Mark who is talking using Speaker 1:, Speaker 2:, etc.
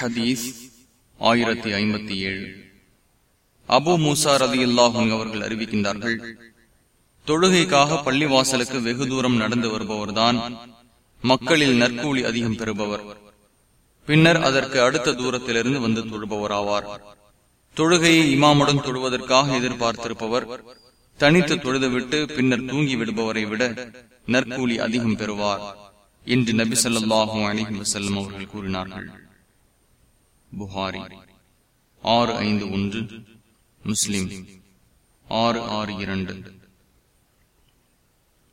Speaker 1: ஹதீஸ் ஆயிரத்தி ஐம்பத்தி ஏழு. அபு மூசா ரதி அல்லாஹும் அவர்கள் அறிவிக்கின்றார்கள் தொழுகைக்காக பள்ளிவாசலுக்கு வெகு தூரம் நடந்து வருபவர்தான் மக்களில் நற்கூலி அதிகம் பெறுபவர். பின்னர் அதற்கு அடுத்த தூரத்திலிருந்து வந்து தொழுபவர் ஆவார் தொழுகையை இமாமுடன் தொழுவதற்காக எதிர்பார்த்திருப்பவர் தனித்து தொழுதுவிட்டு பின்னர் தூங்கி விடுபவரை விட நற்கூலி அதிகம் பெறுவார் என்று நபி சொல்லாஹும் அலிஹி வசல்லம் அவர்கள் கூறினார்கள். புகாரி. ஆறு ஐந்து ஒன்று முஸ்லிம். ஆறு ஆறு இரண்டு.